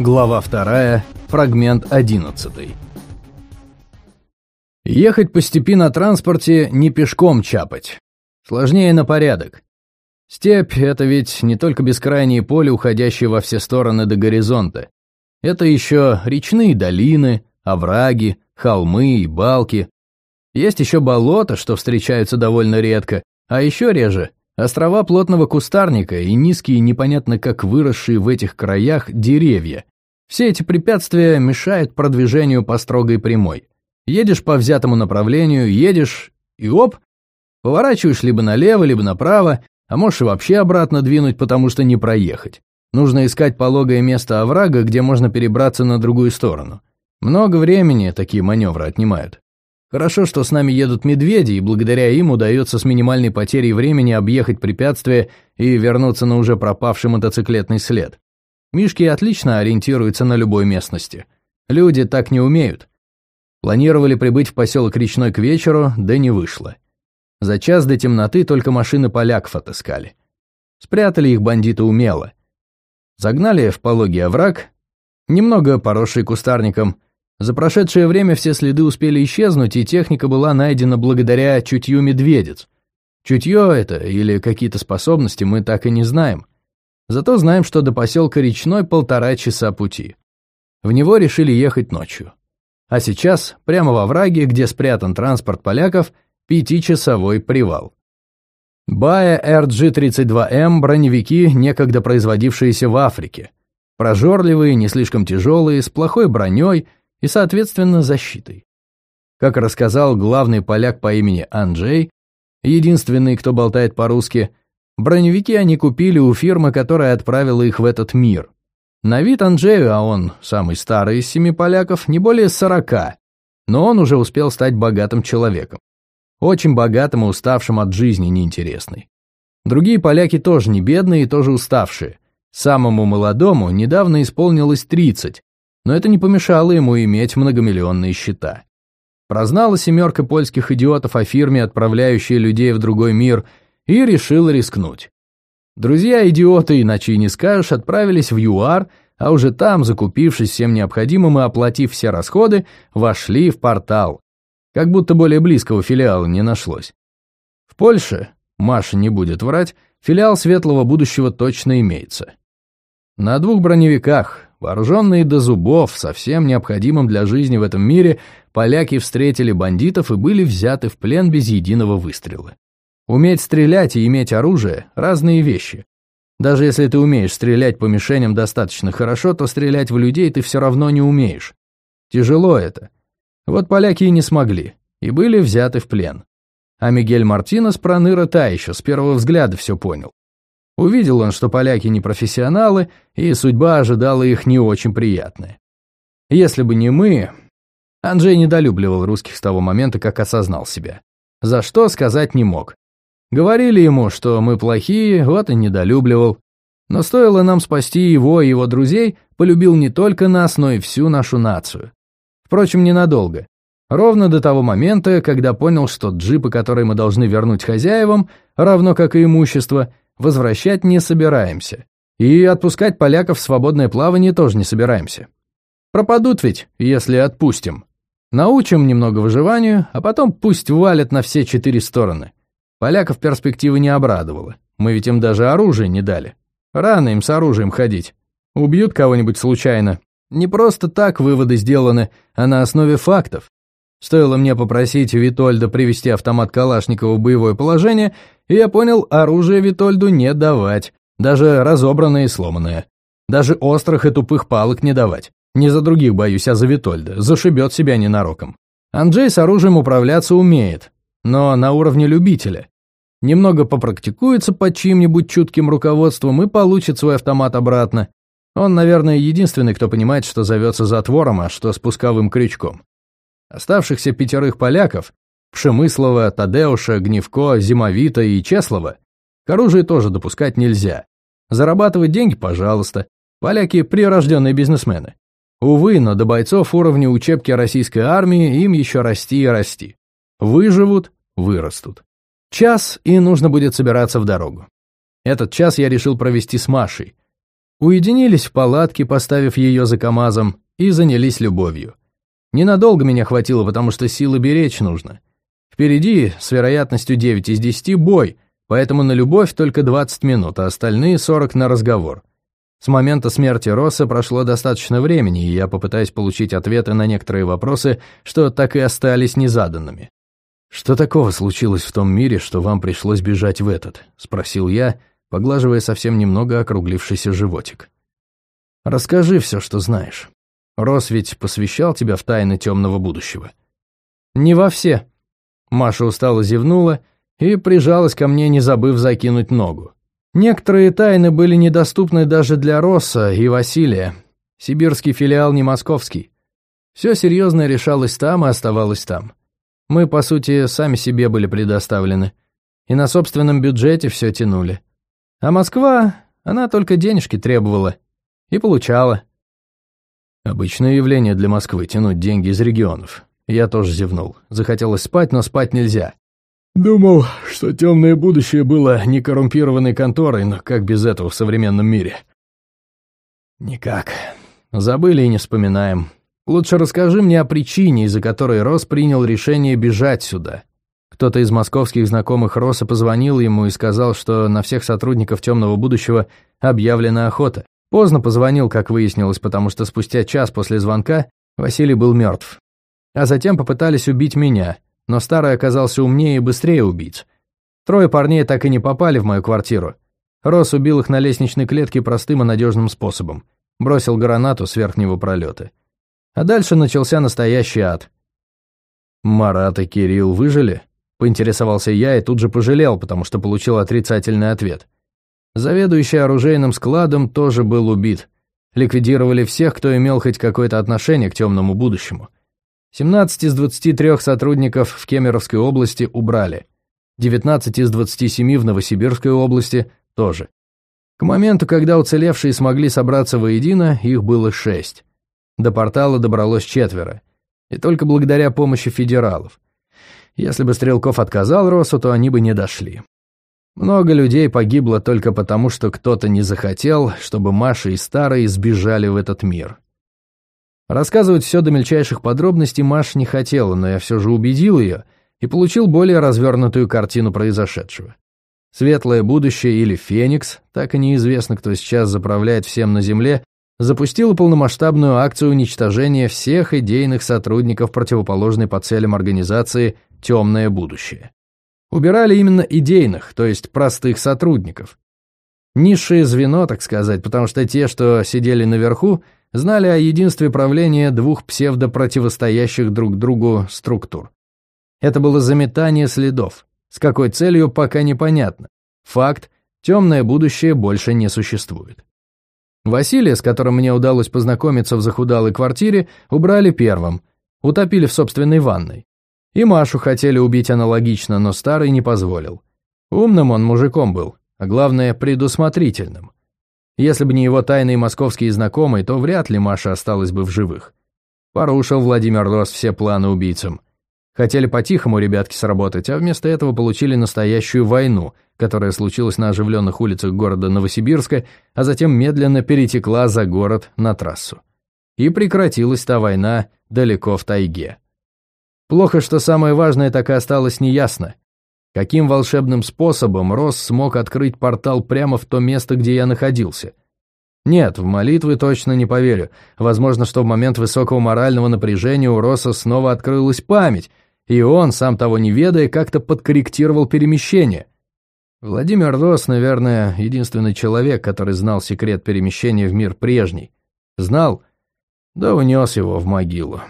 Глава 2, фрагмент 11. Ехать по степи на транспорте не пешком чапать. Сложнее на порядок. Степь — это ведь не только бескрайние поля, уходящие во все стороны до горизонта. Это еще речные долины, овраги, холмы и балки. Есть еще болота, что встречаются довольно редко, а еще реже — острова плотного кустарника и низкие, непонятно как выросшие в этих краях, деревья. Все эти препятствия мешают продвижению по строгой прямой. Едешь по взятому направлению, едешь, и оп, поворачиваешь либо налево, либо направо, а можешь и вообще обратно двинуть, потому что не проехать. Нужно искать пологое место оврага, где можно перебраться на другую сторону. Много времени такие маневры отнимают. Хорошо, что с нами едут медведи, и благодаря им удается с минимальной потерей времени объехать препятствие и вернуться на уже пропавший мотоциклетный след. Мишки отлично ориентируются на любой местности. Люди так не умеют. Планировали прибыть в поселок Речной к вечеру, да не вышло. За час до темноты только машины поляков отыскали. Спрятали их бандиты умело. Загнали в пологий овраг, немного поросший кустарником. За прошедшее время все следы успели исчезнуть, и техника была найдена благодаря чутью медведец. Чутье это или какие-то способности мы так и не знаем. Зато знаем, что до поселка Речной полтора часа пути. В него решили ехать ночью. А сейчас, прямо во враге, где спрятан транспорт поляков, пятичасовой привал. Бая RG-32M броневики, некогда производившиеся в Африке. Прожорливые, не слишком тяжелые, с плохой броней и, соответственно, защитой. Как рассказал главный поляк по имени Анджей, единственный, кто болтает по-русски, Броневики они купили у фирмы, которая отправила их в этот мир. На вид Анджею, а он самый старый из семи поляков, не более сорока, но он уже успел стать богатым человеком. Очень богатым и уставшим от жизни неинтересной. Другие поляки тоже не бедные и тоже уставшие. Самому молодому недавно исполнилось 30, но это не помешало ему иметь многомиллионные счета. Прознала семерка польских идиотов о фирме, отправляющей людей в другой мир – и решил рискнуть. Друзья-идиоты, иначе и не скажешь, отправились в ЮАР, а уже там, закупившись всем необходимым и оплатив все расходы, вошли в портал. Как будто более близкого филиала не нашлось. В Польше, Маша не будет врать, филиал светлого будущего точно имеется. На двух броневиках, вооруженные до зубов, совсем необходимым для жизни в этом мире, поляки встретили бандитов и были взяты в плен без единого выстрела. Уметь стрелять и иметь оружие – разные вещи. Даже если ты умеешь стрелять по мишеням достаточно хорошо, то стрелять в людей ты все равно не умеешь. Тяжело это. Вот поляки и не смогли, и были взяты в плен. А Мигель Мартинес проныра та еще, с первого взгляда все понял. Увидел он, что поляки не профессионалы, и судьба ожидала их не очень приятная. Если бы не мы... Анджей недолюбливал русских с того момента, как осознал себя. За что сказать не мог. Говорили ему, что мы плохие, вот и недолюбливал. Но стоило нам спасти его и его друзей, полюбил не только нас, но и всю нашу нацию. Впрочем, ненадолго. Ровно до того момента, когда понял, что джипы, которые мы должны вернуть хозяевам, равно как и имущество, возвращать не собираемся. И отпускать поляков в свободное плавание тоже не собираемся. Пропадут ведь, если отпустим. Научим немного выживанию, а потом пусть валят на все четыре стороны. Поляков перспектива не обрадовала. Мы ведь им даже оружие не дали. Рано им с оружием ходить. Убьют кого-нибудь случайно. Не просто так выводы сделаны, а на основе фактов. Стоило мне попросить Витольда привести автомат Калашникова в боевое положение, и я понял, оружие Витольду не давать, даже разобранное и сломанное. Даже острых и тупых палок не давать. Не за других боюсь, а за Витольда. Зашибет себя ненароком. Анджей с оружием управляться умеет, но на уровне любителя немного попрактикуется под чьим-нибудь чутким руководством и получит свой автомат обратно. Он, наверное, единственный, кто понимает, что зовется затвором, а что спусковым крючком. Оставшихся пятерых поляков – Пшемыслова, Тадеуша, Гневко, Зимовита и Чеслова – к оружию тоже допускать нельзя. Зарабатывать деньги – пожалуйста. Поляки – прирожденные бизнесмены. Увы, но до бойцов уровня учебки российской армии им еще расти и расти. Выживут – вырастут. Час, и нужно будет собираться в дорогу. Этот час я решил провести с Машей. Уединились в палатке, поставив ее за КамАЗом, и занялись любовью. Ненадолго меня хватило, потому что силы беречь нужно. Впереди, с вероятностью 9 из 10, бой, поэтому на любовь только 20 минут, а остальные 40 на разговор. С момента смерти Росса прошло достаточно времени, и я попытаюсь получить ответы на некоторые вопросы, что так и остались незаданными. «Что такого случилось в том мире, что вам пришлось бежать в этот?» — спросил я, поглаживая совсем немного округлившийся животик. «Расскажи все, что знаешь. Рос ведь посвящал тебя в тайны темного будущего». «Не во все». Маша устало зевнула и прижалась ко мне, не забыв закинуть ногу. Некоторые тайны были недоступны даже для Росса и Василия. Сибирский филиал не московский. Все серьезное решалось там и оставалось там. Мы, по сути, сами себе были предоставлены. И на собственном бюджете все тянули. А Москва, она только денежки требовала. И получала. Обычное явление для Москвы — тянуть деньги из регионов. Я тоже зевнул. Захотелось спать, но спать нельзя. Думал, что темное будущее было некоррумпированной конторой, но как без этого в современном мире? Никак. Забыли и не вспоминаем. Лучше расскажи мне о причине, из-за которой Рос принял решение бежать сюда. Кто-то из московских знакомых Роса позвонил ему и сказал, что на всех сотрудников темного будущего объявлена охота. Поздно позвонил, как выяснилось, потому что спустя час после звонка Василий был мертв. А затем попытались убить меня, но старый оказался умнее и быстрее убийц. Трое парней так и не попали в мою квартиру. Рос убил их на лестничной клетке простым и надежным способом. Бросил гранату с верхнего пролета. А дальше начался настоящий ад. «Марат и Кирилл выжили?» Поинтересовался я и тут же пожалел, потому что получил отрицательный ответ. Заведующий оружейным складом тоже был убит. Ликвидировали всех, кто имел хоть какое-то отношение к темному будущему. 17 из 23 сотрудников в Кемеровской области убрали. 19 из 27 в Новосибирской области тоже. К моменту, когда уцелевшие смогли собраться воедино, их было шесть. До портала добралось четверо. И только благодаря помощи федералов. Если бы Стрелков отказал Росу, то они бы не дошли. Много людей погибло только потому, что кто-то не захотел, чтобы Маша и Старые сбежали в этот мир. Рассказывать все до мельчайших подробностей Маш не хотела, но я все же убедил ее и получил более развернутую картину произошедшего. Светлое будущее или Феникс, так и неизвестно, кто сейчас заправляет всем на Земле, запустила полномасштабную акцию уничтожения всех идейных сотрудников противоположной по целям организации «Темное будущее». Убирали именно идейных, то есть простых сотрудников. Низшее звено, так сказать, потому что те, что сидели наверху, знали о единстве правления двух псевдопротивостоящих друг другу структур. Это было заметание следов. С какой целью, пока непонятно. Факт – темное будущее больше не существует. Василия, с которым мне удалось познакомиться в захудалой квартире, убрали первым, утопили в собственной ванной. И Машу хотели убить аналогично, но старый не позволил. Умным он мужиком был, а главное, предусмотрительным. Если бы не его тайные московские знакомые, то вряд ли Маша осталась бы в живых. Порушил Владимир Рос все планы убийцам. Хотели по-тихому ребятки сработать, а вместо этого получили настоящую войну, которая случилась на оживленных улицах города Новосибирска, а затем медленно перетекла за город на трассу. И прекратилась та война далеко в тайге. Плохо, что самое важное так и осталось неясно. Каким волшебным способом Росс смог открыть портал прямо в то место, где я находился? Нет, в молитвы точно не поверю. Возможно, что в момент высокого морального напряжения у Росса снова открылась память, и он, сам того не ведая, как-то подкорректировал перемещение. Владимир Росс, наверное, единственный человек, который знал секрет перемещения в мир прежний. Знал, да унес его в могилу.